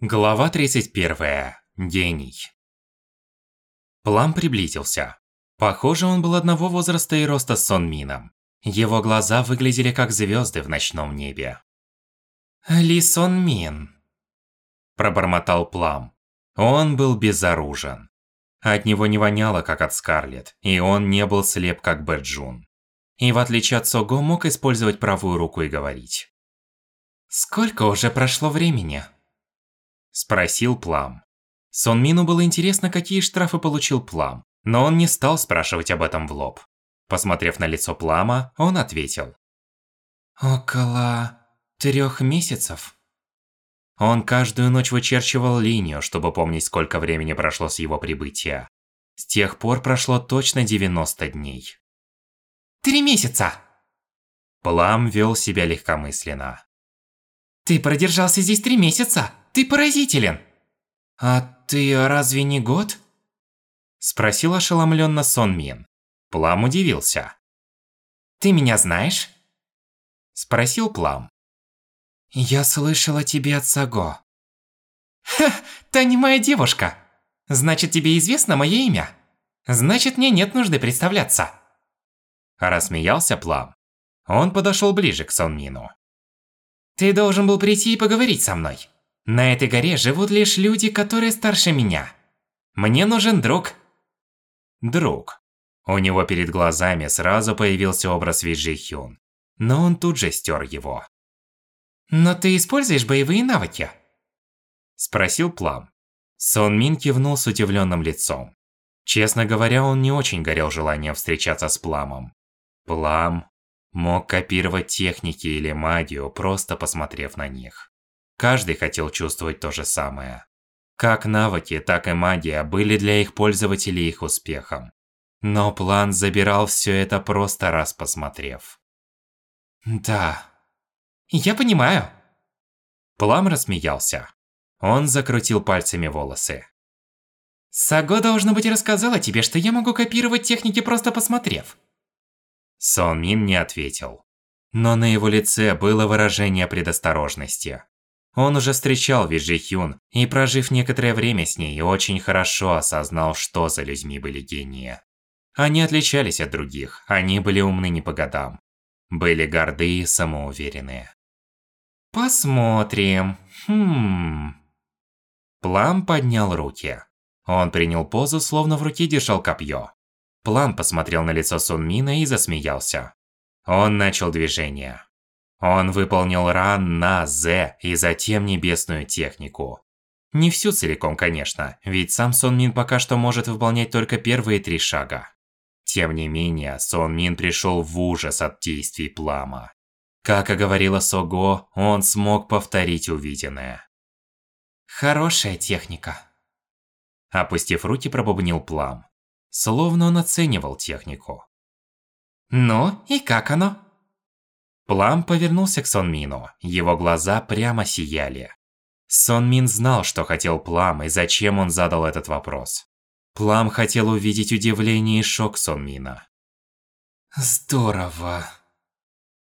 Глава 31. Гений. Плам приблизился. Похоже, он был одного возраста и роста с Сон Мином. Его глаза выглядели как звезды в ночном небе. «Ли Сон Мин», – пробормотал Плам. Он был безоружен. От него не воняло, как от Скарлетт, и он не был слеп, как Бэджун. И в отличие от Сого, мог использовать правую руку и говорить. «Сколько уже прошло времени?» Спросил Плам. Сон Мину было интересно, какие штрафы получил Плам, но он не стал спрашивать об этом в лоб. Посмотрев на лицо Плама, он ответил. «Около трех месяцев». Он каждую ночь вычерчивал линию, чтобы помнить, сколько времени прошло с его прибытия. С тех пор прошло точно 90 дней. «Три месяца!» Плам вел себя легкомысленно. «Ты продержался здесь три месяца? Ты поразителен!» «А ты разве не год?» Спросил ошеломленно Сон Мин. Плам удивился. «Ты меня знаешь?» Спросил Плам. «Я слышал о тебе от Саго». «Ха, та не моя девушка. Значит, тебе известно мое имя? Значит, мне нет нужды представляться». Рассмеялся Плам. Он подошел ближе к Сон Мину. «Ты должен был прийти и поговорить со мной. На этой горе живут лишь люди, которые старше меня. Мне нужен друг». Друг. У него перед глазами сразу появился образ Виджи Хюн. Но он тут же стер его. «Но ты используешь боевые навыки?» Спросил Плам. Сон Мин кивнул с удивленным лицом. Честно говоря, он не очень горел желанием встречаться с Пламом. Плам мог копировать техники или магию, просто посмотрев на них. Каждый хотел чувствовать то же самое. Как навыки, так и магия были для их пользователей их успехом. Но план забирал все это просто раз посмотрев. Да. Я понимаю. Плам рассмеялся. Он закрутил пальцами волосы. Саго, должно быть, рассказала тебе, что я могу копировать техники, просто посмотрев. Сон Мин не ответил. Но на его лице было выражение предосторожности. Он уже встречал Виджи Хюн и, прожив некоторое время с ней, очень хорошо осознал, что за людьми были гении. Они отличались от других, они были умны не по годам. Были горды и самоуверенные. Посмотрим. Хм. Плам поднял руки. Он принял позу, словно в руке держал копье. План посмотрел на лицо Сунмина и засмеялся. Он начал движение. Он выполнил ран на З и затем небесную технику. Не всю целиком, конечно, ведь сам Сон Мин пока что может выполнять только первые три шага. Тем не менее, Сон Мин пришел в ужас от действий Плама. Как и говорила Сого, он смог повторить увиденное. Хорошая техника. Опустив руки, пробубнил Плам. Словно он оценивал технику. «Ну, и как оно?» Плам повернулся к Сон Мину. Его глаза прямо сияли. Сон Мин знал, что хотел Плам и зачем он задал этот вопрос. Плам хотел увидеть удивление и шок Сон Мина. «Здорово!»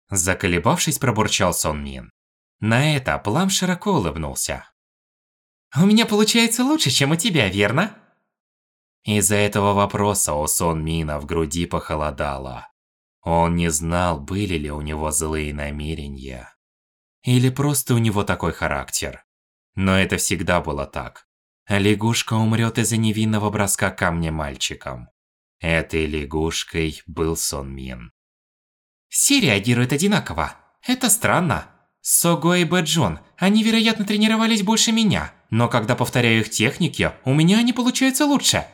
Заколебавшись, пробурчал Сон Мин. На это Плам широко улыбнулся. «У меня получается лучше, чем у тебя, верно?» Из-за этого вопроса у Сон Мина в груди похолодало. Он не знал, были ли у него злые намерения. Или просто у него такой характер. Но это всегда было так. Лягушка умрет из-за невинного броска камня мальчиком. Этой лягушкой был Сон Мин. Все реагируют одинаково. Это странно. Сого и Бэджон, они, вероятно, тренировались больше меня. Но когда повторяю их техники, у меня они получаются лучше.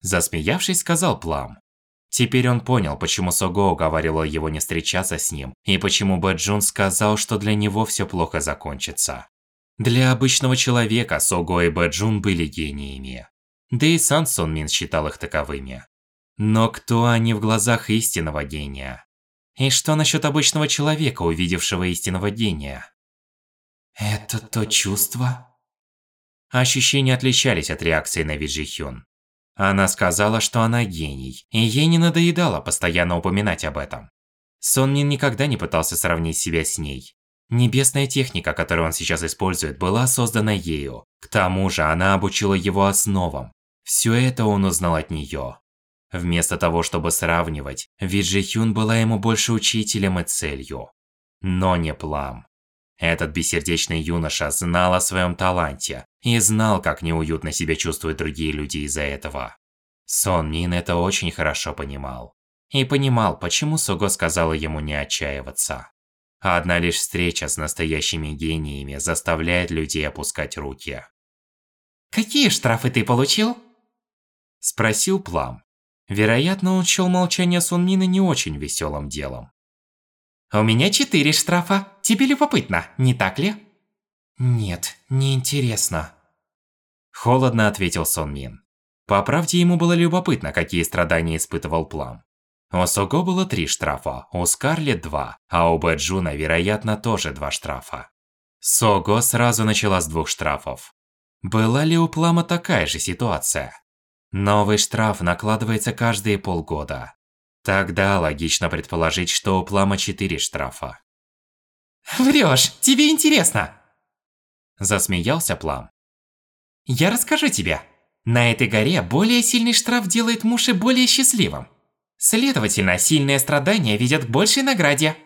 Засмеявшись, сказал Плам. Теперь он понял, почему Сого уговаривала его не встречаться с ним, и почему Бэджун сказал, что для него все плохо закончится. Для обычного человека Сого и Бэджун были гениями. Да и Сан Сон Мин считал их таковыми. Но кто они в глазах истинного гения? И что насчет обычного человека, увидевшего истинного гения? Это то чувство? Ощущения отличались от реакции на Виджи Хюн. Она сказала, что она гений, и ей не надоедало постоянно упоминать об этом. Сон Мин никогда не пытался сравнить себя с ней. Небесная техника, которую он сейчас использует, была создана ею. К тому же, она обучила его основам. Все это он узнал от нее. Вместо того, чтобы сравнивать, Виджи Хюн была ему больше учителем и целью. Но не Плам. Этот бессердечный юноша знал о своем таланте и знал, как неуютно себя чувствуют другие люди из-за этого. Сон Мин это очень хорошо понимал. И понимал, почему Суго сказала ему не отчаиваться. А одна лишь встреча с настоящими гениями заставляет людей опускать руки. «Какие штрафы ты получил?» Спросил Плам. Вероятно, он счел молчание Сунмина не очень веселым делом. «У меня четыре штрафа. Тебе любопытно, не так ли?» «Нет, не интересно. Холодно ответил Сон Мин. По правде, ему было любопытно, какие страдания испытывал Плам. У Сого было три штрафа, у Скарлет два, а у Бэджуна, вероятно, тоже два штрафа. Сого сразу начала с двух штрафов. Была ли у Плама такая же ситуация? Новый штраф накладывается каждые полгода. Тогда логично предположить, что у Плама четыре штрафа. Врешь, тебе интересно. Засмеялся Плам. Я расскажу тебе. На этой горе более сильный штраф делает Муши более счастливым. Следовательно, сильные страдания ведет к большей награде.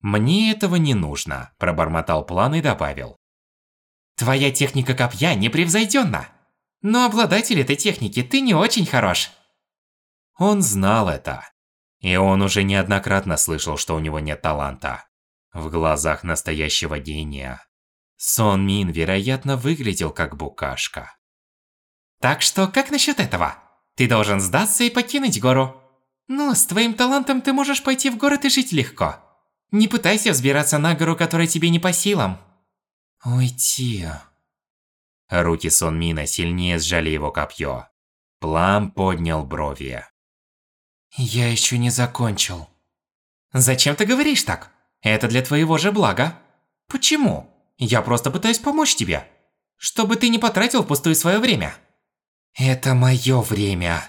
«Мне этого не нужно», – пробормотал план и добавил. «Твоя техника копья непревзойденна, но обладатель этой техники ты не очень хорош». Он знал это. И он уже неоднократно слышал, что у него нет таланта. В глазах настоящего гения. Сон Мин, вероятно, выглядел как букашка. «Так что, как насчет этого? Ты должен сдаться и покинуть гору. Ну, с твоим талантом ты можешь пойти в город и жить легко. Не пытайся взбираться на гору, которая тебе не по силам. Уйти. Руки Сон Мина сильнее сжали его копье. Плам поднял брови. Я еще не закончил. Зачем ты говоришь так? Это для твоего же блага. Почему? Я просто пытаюсь помочь тебе. Чтобы ты не потратил впустую свое время. Это мое время.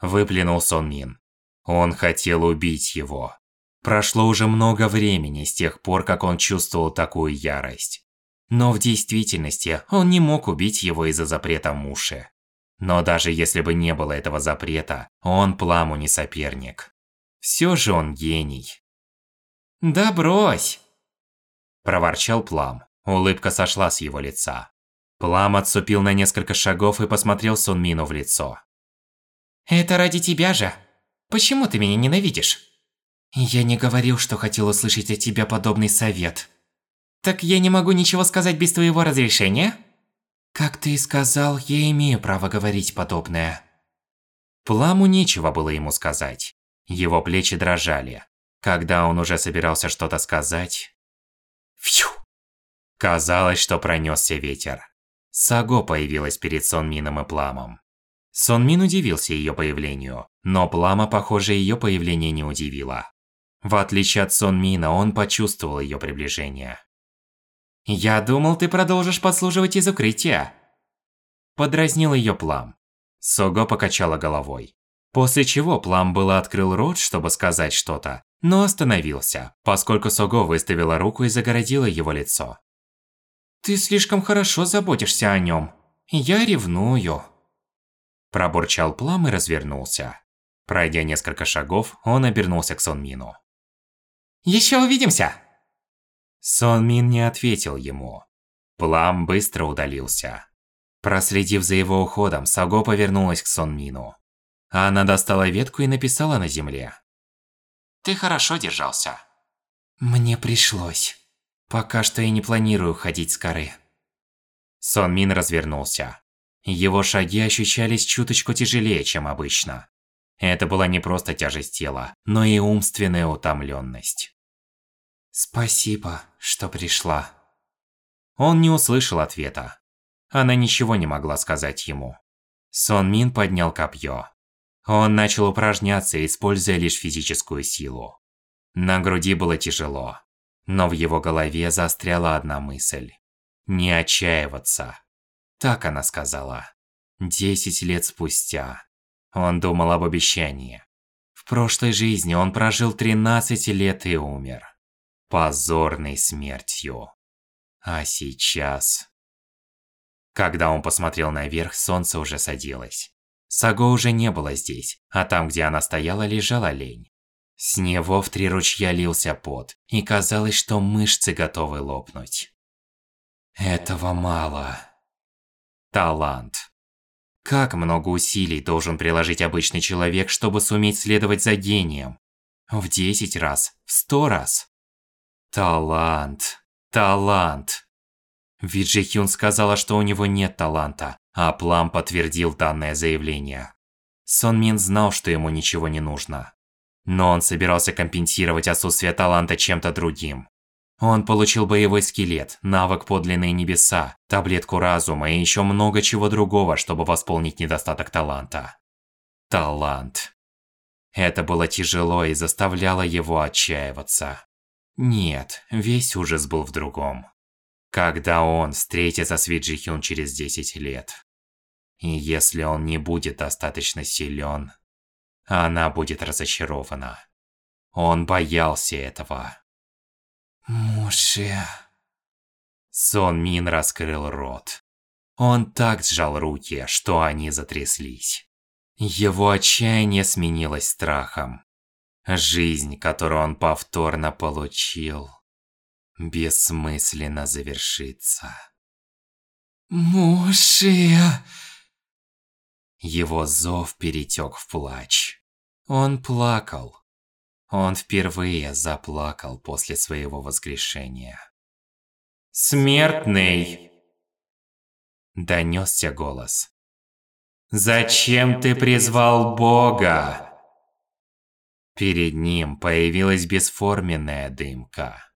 Выплюнул Сон Мин. Он хотел убить его. Прошло уже много времени с тех пор, как он чувствовал такую ярость. Но в действительности он не мог убить его из-за запрета Муши. Но даже если бы не было этого запрета, он Пламу не соперник. Все же он гений. «Да брось!» Проворчал Плам. Улыбка сошла с его лица. Плам отступил на несколько шагов и посмотрел Сунмину в лицо. Это ради тебя же. Почему ты меня ненавидишь? Я не говорил, что хотел услышать от тебя подобный совет. Так я не могу ничего сказать без твоего разрешения? Как ты и сказал, я имею право говорить подобное. Пламу нечего было ему сказать. Его плечи дрожали. Когда он уже собирался что-то сказать... Фью! Казалось, что пронесся ветер. Саго появилась перед Сонмином и Пламом. Сон Мин удивился ее появлению, но Плама, похоже, ее появление не удивило. В отличие от Сон Мина, он почувствовал ее приближение. «Я думал, ты продолжишь подслуживать из укрытия!» Подразнил ее Плам. Сого покачала головой. После чего Плам было открыл рот, чтобы сказать что-то, но остановился, поскольку Сого выставила руку и загородила его лицо. «Ты слишком хорошо заботишься о нем. Я ревную». Пробурчал Плам и развернулся. Пройдя несколько шагов, он обернулся к Сонмину. «Еще увидимся!» Сонмин не ответил ему. Плам быстро удалился. Проследив за его уходом, Саго повернулась к Сонмину. Она достала ветку и написала на земле. «Ты хорошо держался». «Мне пришлось. Пока что я не планирую ходить с коры». Сонмин развернулся. Его шаги ощущались чуточку тяжелее, чем обычно. Это была не просто тяжесть тела, но и умственная утомленность. «Спасибо, что пришла». Он не услышал ответа. Она ничего не могла сказать ему. Сон Мин поднял копье. Он начал упражняться, используя лишь физическую силу. На груди было тяжело, но в его голове застряла одна мысль. Не отчаиваться. Так она сказала. Десять лет спустя. Он думал об обещании. В прошлой жизни он прожил 13 лет и умер. Позорной смертью. А сейчас... Когда он посмотрел наверх, солнце уже садилось. Саго уже не было здесь, а там, где она стояла, лежал олень. С него в три ручья лился пот, и казалось, что мышцы готовы лопнуть. Этого мало. Талант. Как много усилий должен приложить обычный человек, чтобы суметь следовать за гением? В 10 раз, в 100 раз. Талант. Талант. Ведь Джи Хюн сказала, что у него нет таланта, а Плам подтвердил данное заявление. Сон Мин знал, что ему ничего не нужно. Но он собирался компенсировать отсутствие таланта чем-то другим. Он получил боевой скелет, навык подлинные небеса, таблетку разума и еще много чего другого, чтобы восполнить недостаток таланта. Талант. Это было тяжело и заставляло его отчаиваться. Нет, весь ужас был в другом. Когда он встретится с Виджи Хюн через 10 лет. И если он не будет достаточно силен, она будет разочарована. Он боялся этого. Муши. Сон Мин раскрыл рот. Он так сжал руки, что они затряслись. Его отчаяние сменилось страхом. Жизнь, которую он повторно получил, бессмысленно завершится. Муши. Его зов перетек в плач. Он плакал. Он впервые заплакал после своего воскрешения. «Смертный!» Донесся голос. «Зачем ты призвал Бога?» Перед ним появилась бесформенная дымка.